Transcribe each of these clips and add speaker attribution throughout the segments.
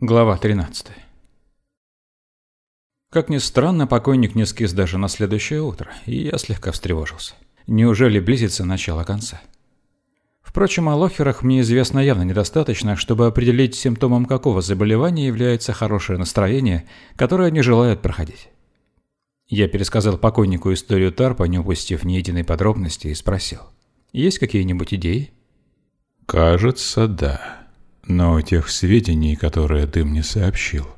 Speaker 1: Глава 13. Как ни странно, покойник не скис даже на следующее утро, и я слегка встревожился. Неужели близится начало конца? Впрочем, о лохерах мне известно явно недостаточно, чтобы определить симптомом какого заболевания является хорошее настроение, которое не желают проходить. Я пересказал покойнику историю Тарпа, не упустив ни единой подробности, и спросил. Есть какие-нибудь идеи?
Speaker 2: Кажется, да. Но тех сведений, которые ты мне сообщил,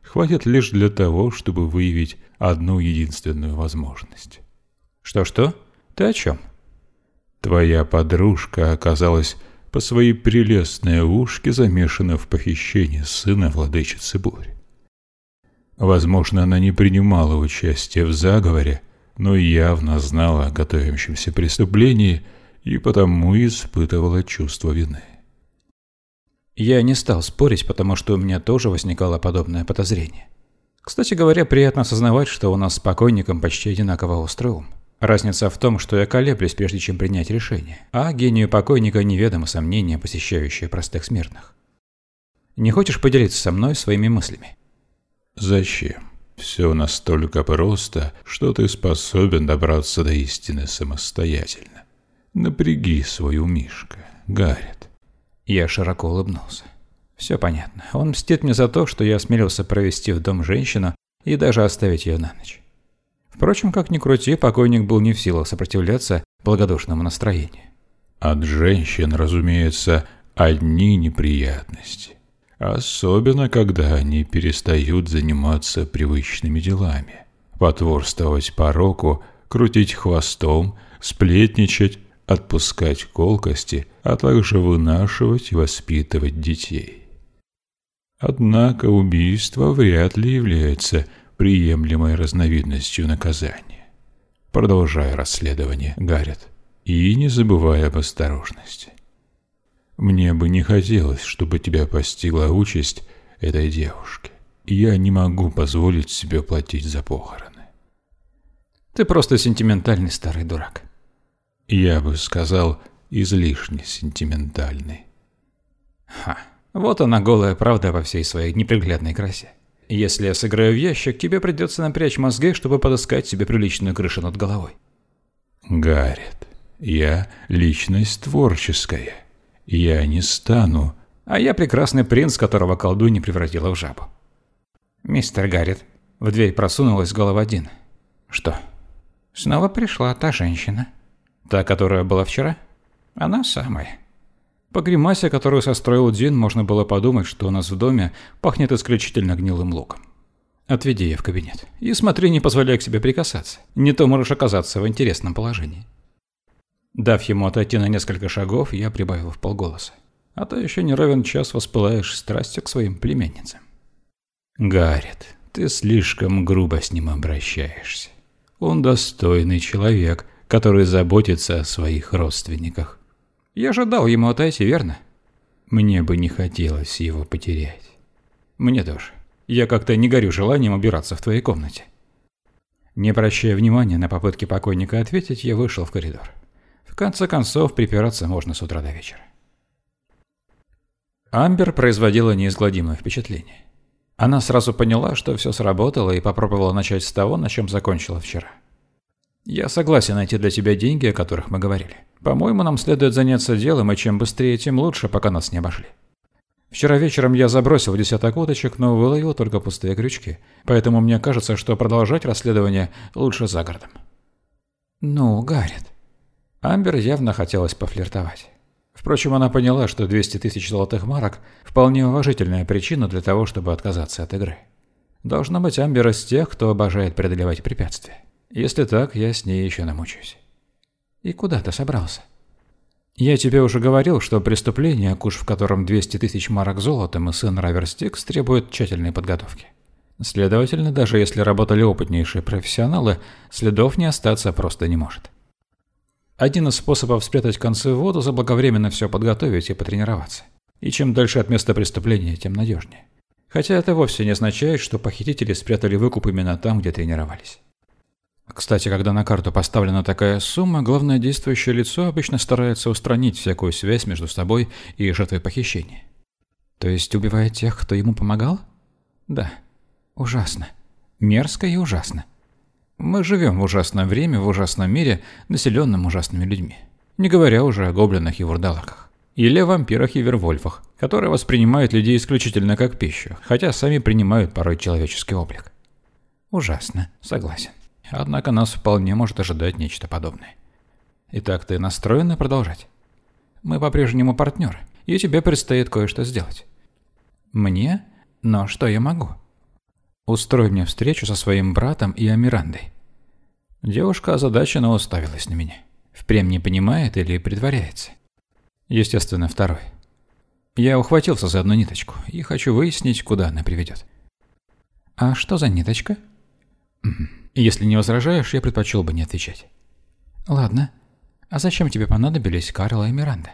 Speaker 2: хватит лишь для того, чтобы выявить одну единственную возможность.
Speaker 1: Что-что? Ты о чем?
Speaker 2: Твоя подружка оказалась по своей прелестной ушке замешана в похищении сына владычицы бурь. Возможно, она не принимала участия в заговоре, но явно знала о готовящемся преступлении и потому испытывала чувство вины.
Speaker 1: Я не стал спорить, потому что у меня тоже возникало подобное подозрение. Кстати говоря, приятно осознавать, что у нас с покойником почти одинаково острый ум. Разница в том, что я колеблюсь, прежде чем принять решение, а гению покойника неведомо сомнения, посещающие простых смертных. Не хочешь поделиться со мной своими мыслями?
Speaker 2: Зачем? Все настолько просто, что ты способен добраться до истины самостоятельно. Напряги свою мишка, Гаррет.
Speaker 1: Я широко улыбнулся. Все понятно. Он мстит мне за то, что я осмелился провести в дом женщину и даже оставить ее на ночь. Впрочем, как ни крути, покойник был не в силах сопротивляться благодушному настроению.
Speaker 2: От женщин, разумеется, одни неприятности. Особенно, когда они перестают заниматься привычными делами. Потворствовать пороку, крутить хвостом, сплетничать, отпускать колкости, а также вынашивать и воспитывать детей. Однако убийство вряд ли является приемлемой разновидностью наказания. Продолжая расследование, Гаррет, и не забывая об осторожности. Мне бы не хотелось, чтобы тебя постигла участь этой девушки. Я не могу позволить себе платить за похороны.
Speaker 1: Ты просто сентиментальный старый дурак.
Speaker 2: Я бы сказал, излишне сентиментальный.
Speaker 1: Ха, вот она голая правда во всей своей неприглядной красе. Если я сыграю в ящик, тебе придется напрячь мозги, чтобы подыскать себе приличную крышу над головой.
Speaker 2: Гаррет, я личность творческая. Я не стану...
Speaker 1: А я прекрасный принц, которого колдунья превратила в жабу. Мистер Гаррет, в дверь просунулась голова Дин. Что? Снова пришла та женщина. Та, которая была вчера? Она самая. По гримасе, которую состроил Дин, можно было подумать, что у нас в доме пахнет исключительно гнилым луком. Отведи ее в кабинет. И смотри, не позволяй к себе прикасаться. Не то можешь оказаться в интересном положении. Дав ему отойти на несколько шагов, я прибавил в полголоса. А то еще не ровен час воспылаешь страстью к своим племенницам. Гаррет, ты слишком грубо с ним обращаешься. Он достойный человек, который заботится о своих родственниках. Я же дал ему отойти, верно? Мне бы не хотелось его потерять. Мне тоже. Я как-то не горю желанием убираться в твоей комнате. Не обращая внимания на попытки покойника ответить, я вышел в коридор. В конце концов, припираться можно с утра до вечера. Амбер производила неизгладимое впечатление. Она сразу поняла, что все сработало и попробовала начать с того, на чем закончила вчера. Я согласен найти для тебя деньги, о которых мы говорили. По-моему, нам следует заняться делом, и чем быстрее, тем лучше, пока нас не обошли. Вчера вечером я забросил десяток уточек, но выловил только пустые крючки. Поэтому мне кажется, что продолжать расследование лучше за городом. Ну, Гаррит. Амбер явно хотелось пофлиртовать. Впрочем, она поняла, что 200 тысяч золотых марок – вполне уважительная причина для того, чтобы отказаться от игры. Должна быть Амбер из тех, кто обожает преодолевать препятствия. Если так, я с ней еще намучаюсь. И куда ты собрался? Я тебе уже говорил, что преступление, куш в котором 200 тысяч марок золотом и сын Раверстикс требует тщательной подготовки. Следовательно, даже если работали опытнейшие профессионалы, следов не остаться просто не может. Один из способов спрятать концы в воду – заблаговременно все подготовить и потренироваться. И чем дальше от места преступления, тем надежнее. Хотя это вовсе не означает, что похитители спрятали выкуп именно там, где тренировались. Кстати, когда на карту поставлена такая сумма, главное действующее лицо обычно старается устранить всякую связь между собой и жертвой похищения. То есть убивает тех, кто ему помогал? Да. Ужасно. Мерзко и ужасно. Мы живем в ужасное время, в ужасном мире, населенном ужасными людьми. Не говоря уже о гоблинах и вурдалаках. Или о вампирах и вервольфах, которые воспринимают людей исключительно как пищу, хотя сами принимают порой человеческий облик. Ужасно, согласен. Однако нас вполне может ожидать нечто подобное. Итак, ты настроена продолжать? Мы по-прежнему партнеры, и тебе предстоит кое-что сделать. Мне? Но что я могу? Устрой мне встречу со своим братом и Амирандой. Девушка озадаченно уставилась на меня. Впрямь не понимает или притворяется? Естественно, второй. Я ухватился за одну ниточку и хочу выяснить, куда она приведет. А что за ниточка? Если не возражаешь, я предпочел бы не отвечать. Ладно. А зачем тебе понадобились Карла и Миранда?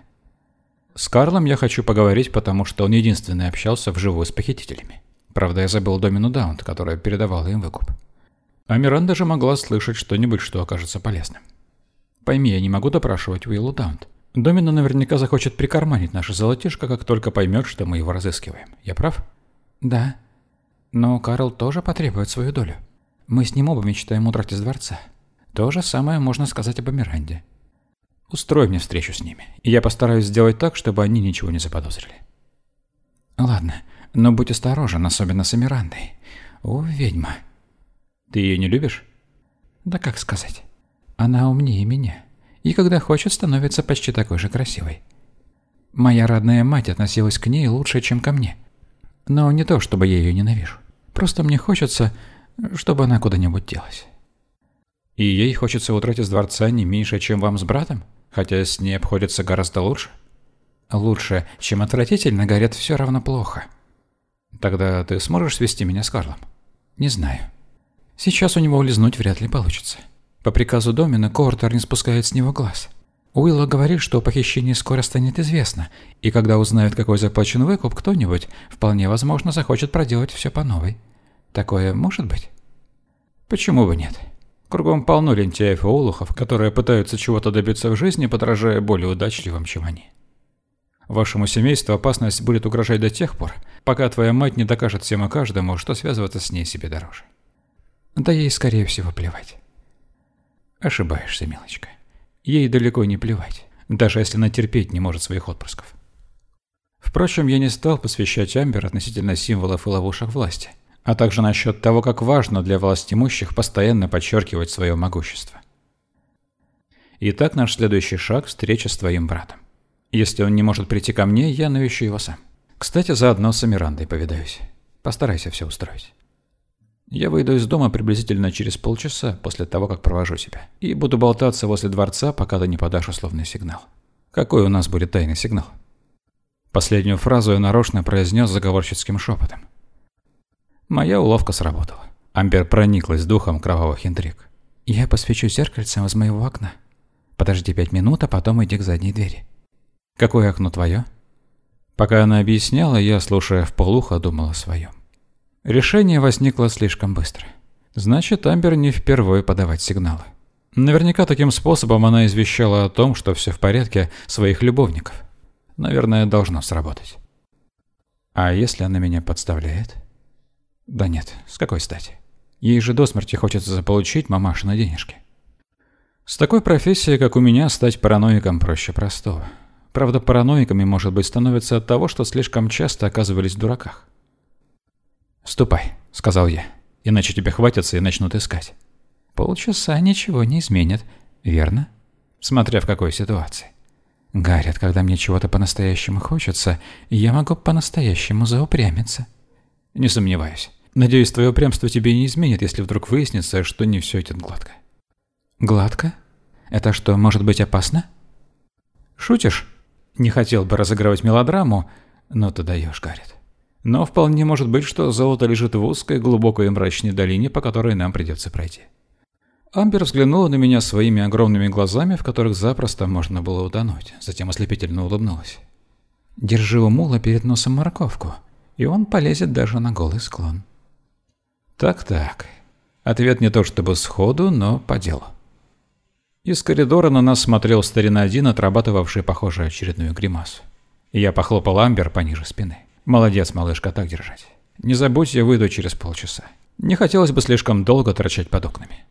Speaker 1: С Карлом я хочу поговорить, потому что он единственный общался вживую с похитителями. Правда, я забыл Домину Даунт, которая передавала им выкуп. А Миранда же могла слышать что-нибудь, что окажется полезным. Пойми, я не могу допрашивать Уиллу Даунт. Домина наверняка захочет прикарманить наше золотишко, как только поймет, что мы его разыскиваем. Я прав? Да. Но Карл тоже потребует свою долю. Мы с ним оба мечтаем удрать из дворца. То же самое можно сказать об Амиранде. Устрой мне встречу с ними, и я постараюсь сделать так, чтобы они ничего не заподозрили. Ладно, но будь осторожен, особенно с Амирандой. О, ведьма. Ты ее не любишь? Да как сказать. Она умнее меня. И когда хочет, становится почти такой же красивой. Моя родная мать относилась к ней лучше, чем ко мне. Но не то, чтобы я ее ненавижу. Просто мне хочется, чтобы она куда-нибудь делась. И ей хочется удрать из дворца не меньше, чем вам с братом? Хотя с ней обходится гораздо лучше? Лучше, чем отвратительно, горят все равно плохо. Тогда ты сможешь свести меня с Карлом? Не знаю. Сейчас у него улизнуть вряд ли получится. По приказу Домина Кортер не спускает с него глаз. Уилла говорит, что о похищении скоро станет известно, и когда узнают, какой заплачен выкуп, кто-нибудь, вполне возможно, захочет проделать все по новой. Такое может быть? Почему бы нет? Кругом полно лентяев и олухов, которые пытаются чего-то добиться в жизни, подражая более удачливым, чем они. Вашему семейству опасность будет угрожать до тех пор, пока твоя мать не докажет всем и каждому, что связываться с ней себе дороже. Да ей, скорее всего, плевать. Ошибаешься, милочка. Ей далеко не плевать, даже если она терпеть не может своих отпрысков. Впрочем, я не стал посвящать Амбер относительно символов и ловушек власти – а также насчет того, как важно для властимущих постоянно подчеркивать свое могущество. Итак, наш следующий шаг – встреча с твоим братом. Если он не может прийти ко мне, я навещу его сам. Кстати, заодно с Амирандой повидаюсь. Постарайся все устроить. Я выйду из дома приблизительно через полчаса после того, как провожу тебя. И буду болтаться возле дворца, пока ты не подашь условный сигнал. Какой у нас будет тайный сигнал? Последнюю фразу я нарочно произнес заговорщицким шепотом. Моя уловка сработала. Амбер прониклась духом кровавых интриг. «Я посвечу зеркальцем из моего окна. Подожди пять минут, а потом иди к задней двери». «Какое окно твое?» Пока она объясняла, я, слушая в полухо, думал о своем. Решение возникло слишком быстро. Значит, Амбер не впервые подавать сигналы. Наверняка таким способом она извещала о том, что все в порядке, своих любовников. Наверное, должно сработать. А если она меня подставляет? Да нет, с какой стати? Ей же до смерти хочется заполучить мамашины денежки. С такой профессией, как у меня, стать параноиком проще простого. Правда, параноиками, может быть, становятся от того, что слишком часто оказывались в дураках. «Ступай», — сказал я, — «иначе тебя хватятся и начнут искать». Полчаса ничего не изменит, верно? Смотря в какой ситуации. Гаррит, когда мне чего-то по-настоящему хочется, я могу по-настоящему заупрямиться. Не сомневаюсь. Надеюсь, твое упрямство тебе не изменит, если вдруг выяснится, что не все идет гладко. Гладко? Это что, может быть опасно? Шутишь? Не хотел бы разыгрывать мелодраму, но ты даешь, Гаррит. Но вполне может быть, что золото лежит в узкой, глубокой и мрачной долине, по которой нам придется пройти. Амбер взглянула на меня своими огромными глазами, в которых запросто можно было утонуть, затем ослепительно улыбнулась. «Держи у мула перед носом морковку, и он полезет даже на голый склон». Так-так. Ответ не то чтобы сходу, но по делу. Из коридора на нас смотрел старина один, отрабатывавший, похоже, очередную гримасу. Я похлопал Амбер пониже спины. Молодец, малышка, так держать. Не забудь, я выйду через полчаса. Не хотелось бы слишком долго торчать под окнами.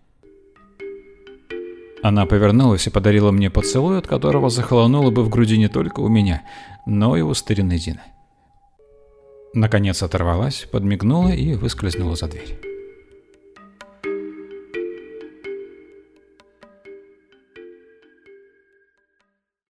Speaker 1: Она повернулась и подарила мне поцелуй, от которого захолонуло бы в груди не только у меня, но и у старины Дины. Наконец оторвалась, подмигнула и выскользнула за дверь.